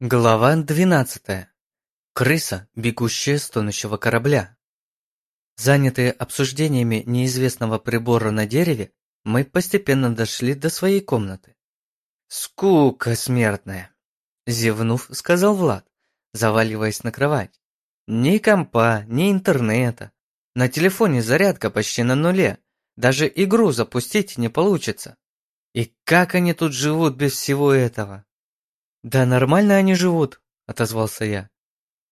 Глава двенадцатая. Крыса, бегущая с тонущего корабля. Занятые обсуждениями неизвестного прибора на дереве, мы постепенно дошли до своей комнаты. «Скука смертная!» – зевнув, сказал Влад, заваливаясь на кровать. «Ни компа, ни интернета. На телефоне зарядка почти на нуле. Даже игру запустить не получится. И как они тут живут без всего этого?» «Да нормально они живут», – отозвался я.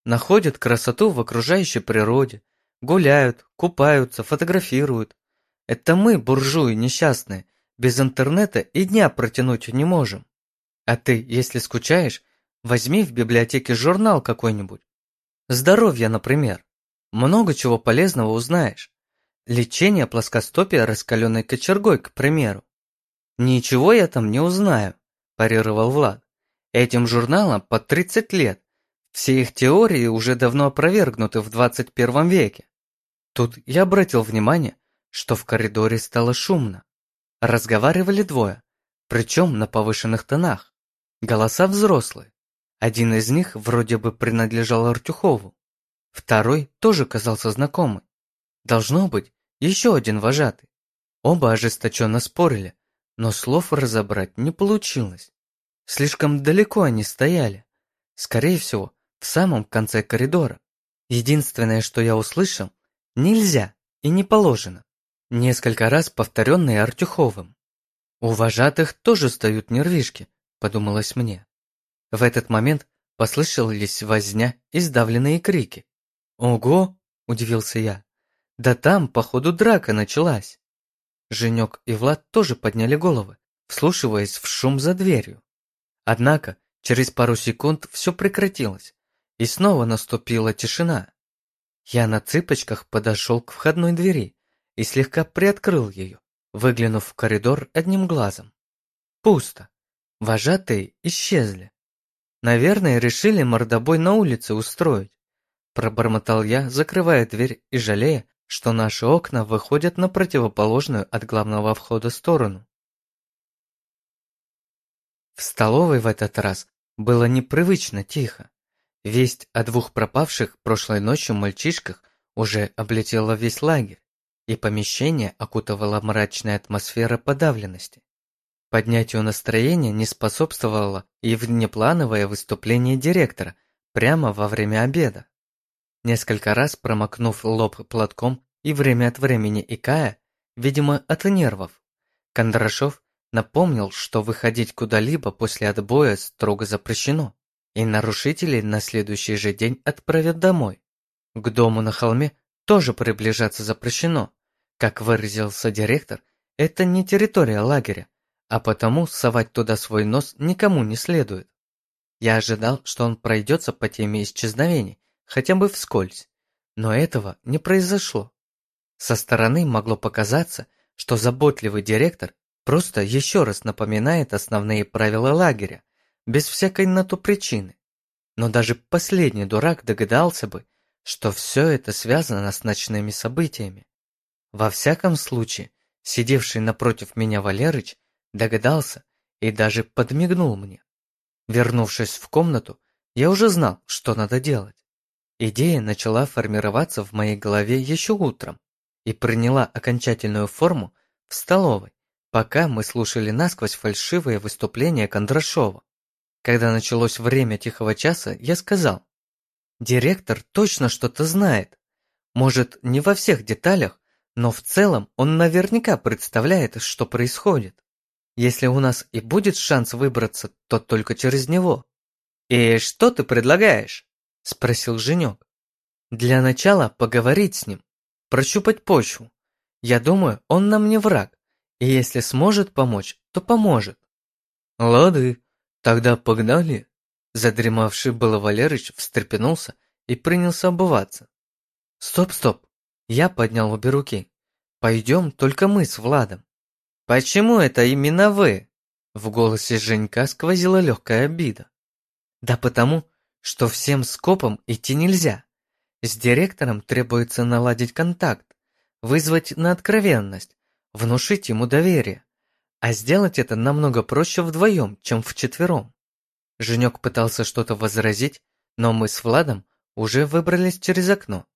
«Находят красоту в окружающей природе, гуляют, купаются, фотографируют. Это мы, буржуи несчастные, без интернета и дня протянуть не можем. А ты, если скучаешь, возьми в библиотеке журнал какой-нибудь. Здоровье, например. Много чего полезного узнаешь. Лечение плоскостопия раскаленной кочергой, к примеру. Ничего я там не узнаю, парировал Влад. Этим журналам по 30 лет. Все их теории уже давно опровергнуты в 21 веке. Тут я обратил внимание, что в коридоре стало шумно. Разговаривали двое, причем на повышенных тонах. Голоса взрослые. Один из них вроде бы принадлежал Артюхову. Второй тоже казался знакомым. Должно быть, еще один вожатый. Оба ожесточенно спорили, но слов разобрать не получилось. Слишком далеко они стояли. Скорее всего, в самом конце коридора. Единственное, что я услышал, нельзя и не положено. Несколько раз повторенные Артюховым. У вожатых тоже стоят нервишки, подумалось мне. В этот момент послышались возня и сдавленные крики. «Ого!» – удивился я. «Да там, походу, драка началась!» Женек и Влад тоже подняли головы, вслушиваясь в шум за дверью. Однако через пару секунд все прекратилось, и снова наступила тишина. Я на цыпочках подошел к входной двери и слегка приоткрыл ее, выглянув в коридор одним глазом. Пусто. Вожатые исчезли. Наверное, решили мордобой на улице устроить. Пробормотал я, закрывая дверь и жалея, что наши окна выходят на противоположную от главного входа сторону. В столовой в этот раз было непривычно тихо. Весть о двух пропавших прошлой ночью мальчишках уже облетела весь лагерь, и помещение окутывала мрачная атмосфера подавленности. Поднятию настроения не способствовало и внеплановое выступление директора прямо во время обеда. Несколько раз промокнув лоб платком и время от времени икая, видимо, от нервов, Кондрашов Напомнил, что выходить куда-либо после отбоя строго запрещено, и нарушителей на следующий же день отправят домой. К дому на холме тоже приближаться запрещено. Как выразился директор, это не территория лагеря, а потому совать туда свой нос никому не следует. Я ожидал, что он пройдется по теме исчезновений, хотя бы вскользь, но этого не произошло. Со стороны могло показаться, что заботливый директор Просто еще раз напоминает основные правила лагеря, без всякой на то причины. Но даже последний дурак догадался бы, что все это связано с ночными событиями. Во всяком случае, сидевший напротив меня Валерыч догадался и даже подмигнул мне. Вернувшись в комнату, я уже знал, что надо делать. Идея начала формироваться в моей голове еще утром и приняла окончательную форму в столовой, пока мы слушали насквозь фальшивые выступления Кондрашова. Когда началось время тихого часа, я сказал, «Директор точно что-то знает. Может, не во всех деталях, но в целом он наверняка представляет, что происходит. Если у нас и будет шанс выбраться, то только через него». «И что ты предлагаешь?» – спросил Женек. «Для начала поговорить с ним, прощупать почву. Я думаю, он нам не враг, и если сможет помочь, то поможет. Лады, тогда погнали. Задремавший было Валерыч встрепенулся и принялся обуваться. Стоп, стоп. Я поднял обе руки. Пойдем только мы с Владом. Почему это именно вы? В голосе Женька сквозила легкая обида. Да потому, что всем скопом идти нельзя. С директором требуется наладить контакт, вызвать на откровенность, внушить ему доверие. А сделать это намного проще вдвоем, чем вчетвером. Женек пытался что-то возразить, но мы с Владом уже выбрались через окно.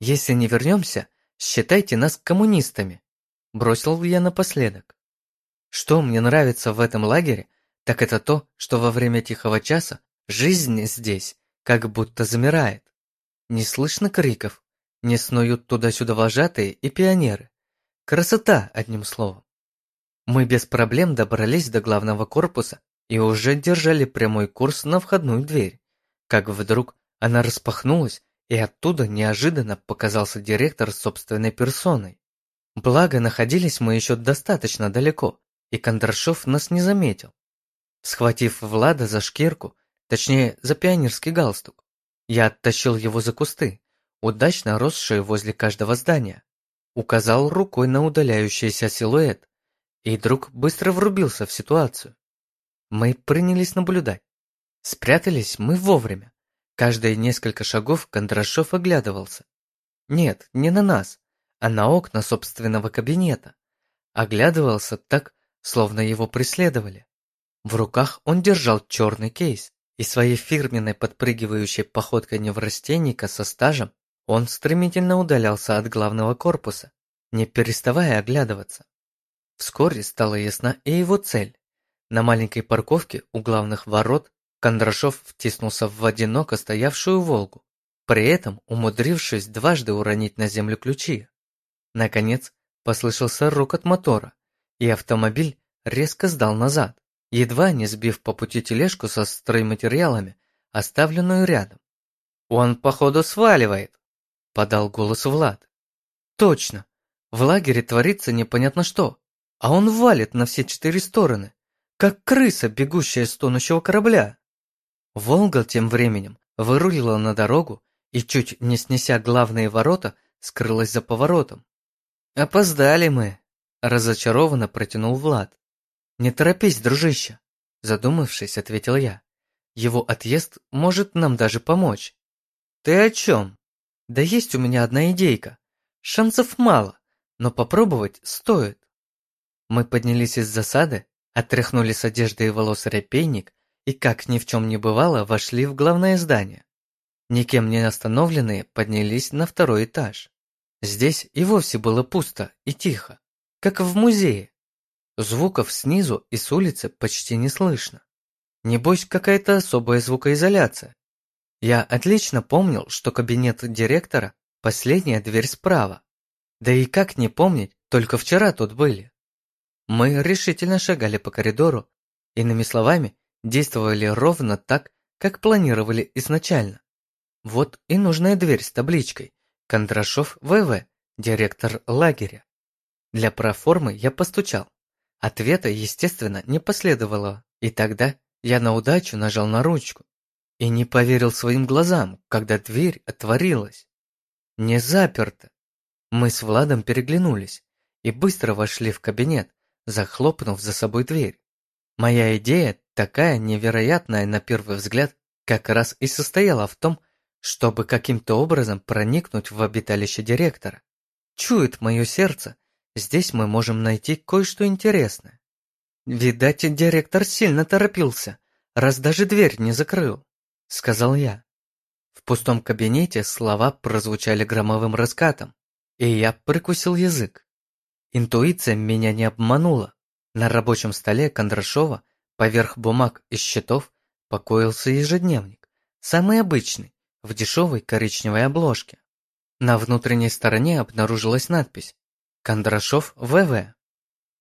Если не вернемся, считайте нас коммунистами, бросил я напоследок. Что мне нравится в этом лагере, так это то, что во время тихого часа жизнь здесь как будто замирает. Не слышно криков, не снуют туда-сюда вожатые и пионеры. Красота, одним словом. Мы без проблем добрались до главного корпуса и уже держали прямой курс на входную дверь, как вдруг она распахнулась, и оттуда неожиданно показался директор собственной персоной. Благо, находились мы еще достаточно далеко, и Кондрашов нас не заметил. Схватив Влада за шкирку, точнее, за пионерский галстук, я оттащил его за кусты, удачно росшие возле каждого здания, указал рукой на удаляющийся силуэт, и друг быстро врубился в ситуацию. Мы принялись наблюдать. Спрятались мы вовремя. Каждые несколько шагов Кондрашов оглядывался. Нет, не на нас, а на окна собственного кабинета. Оглядывался так, словно его преследовали. В руках он держал черный кейс, и своей фирменной подпрыгивающей походкой неврастенника со стажем он стремительно удалялся от главного корпуса, не переставая оглядываться. Вскоре стала ясна и его цель. На маленькой парковке у главных ворот Кондрашов втиснулся в одиноко стоявшую «Волгу», при этом умудрившись дважды уронить на землю ключи. Наконец, послышался рокот мотора, и автомобиль резко сдал назад, едва не сбив по пути тележку со стройматериалами, оставленную рядом. «Он, походу, сваливает», – подал голос Влад. «Точно, в лагере творится непонятно что, а он валит на все четыре стороны, как крыса, бегущая с тонущего корабля». Волга тем временем вырулила на дорогу и, чуть не снеся главные ворота, скрылась за поворотом. «Опоздали мы», – разочарованно протянул Влад. «Не торопись, дружище», – задумавшись, ответил я. «Его отъезд может нам даже помочь». «Ты о чем?» «Да есть у меня одна идейка. Шансов мало, но попробовать стоит». Мы поднялись из засады, отряхнули с одежды и волос репейник и, как ни в чем не бывало, вошли в главное здание. Никем не остановленные поднялись на второй этаж. Здесь и вовсе было пусто и тихо, как в музее. Звуков снизу и с улицы почти не слышно. Небось, какая-то особая звукоизоляция. Я отлично помнил, что кабинет директора – последняя дверь справа. Да и как не помнить, только вчера тут были. Мы решительно шагали по коридору, иными словами, действовали ровно так, как планировали изначально. Вот и нужная дверь с табличкой Кондрашов ВВ, директор лагеря. Для проформы я постучал. Ответа, естественно, не последовало, и тогда я на удачу нажал на ручку и не поверил своим глазам, когда дверь отворилась. Не заперто. Мы с Владом переглянулись и быстро вошли в кабинет, захлопнув за собой дверь. Моя идея, такая невероятная на первый взгляд, как раз и состояла в том, чтобы каким-то образом проникнуть в обиталище директора. Чует мое сердце, здесь мы можем найти кое-что интересное. Видать, директор сильно торопился, раз даже дверь не закрыл, сказал я. В пустом кабинете слова прозвучали громовым раскатом, и я прикусил язык. Интуиция меня не обманула. На рабочем столе Кондрашова поверх бумаг и счетов покоился ежедневник, самый обычный, в дешевой коричневой обложке. На внутренней стороне обнаружилась надпись «Кондрашов ВВ».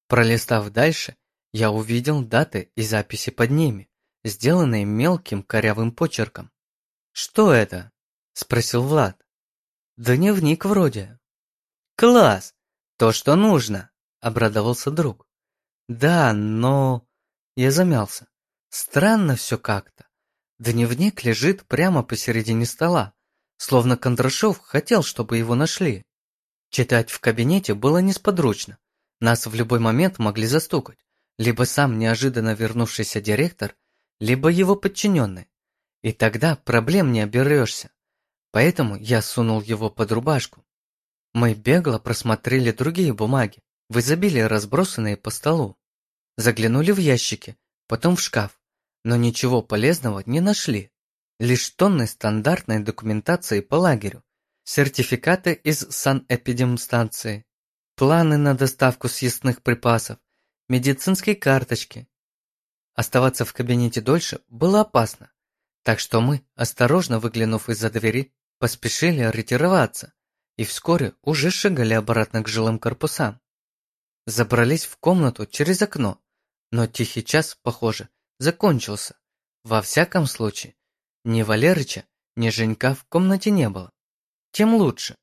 Пролистав дальше, я увидел даты и записи под ними, сделанные мелким корявым почерком. «Что это?» – спросил Влад. «Дневник вроде». «Класс! То, что нужно!» – обрадовался друг. «Да, но...» Я замялся. Странно все как-то. Дневник лежит прямо посередине стола, словно Кондрашов хотел, чтобы его нашли. Читать в кабинете было несподручно. Нас в любой момент могли застукать. Либо сам неожиданно вернувшийся директор, либо его подчиненный. И тогда проблем не оберешься. Поэтому я сунул его под рубашку. Мы бегло просмотрели другие бумаги, в изобилии разбросанные по столу. Заглянули в ящики, потом в шкаф. но ничего полезного не нашли. Лишь тонны стандартной документации по лагерю, сертификаты из санэпидемстанции, планы на доставку съестных припасов, медицинские карточки. Оставаться в кабинете дольше было опасно, так что мы, осторожно выглянув из-за двери, поспешили ретироваться и вскоре уже шагали обратно к жилым корпусам. Забрались в комнату через окно, но тихий час, похоже, закончился. Во всяком случае, ни Валерыча, ни Женька в комнате не было. Тем лучше.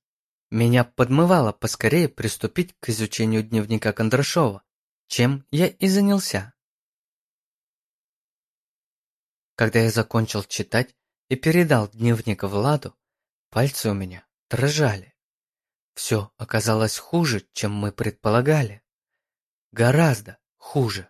Меня подмывало поскорее приступить к изучению дневника Кондрашова, чем я и занялся. Когда я закончил читать и передал дневник Владу, пальцы у меня дрожали. Все оказалось хуже, чем мы предполагали. Гораздо хуже.